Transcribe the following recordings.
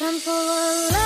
love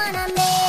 wanna make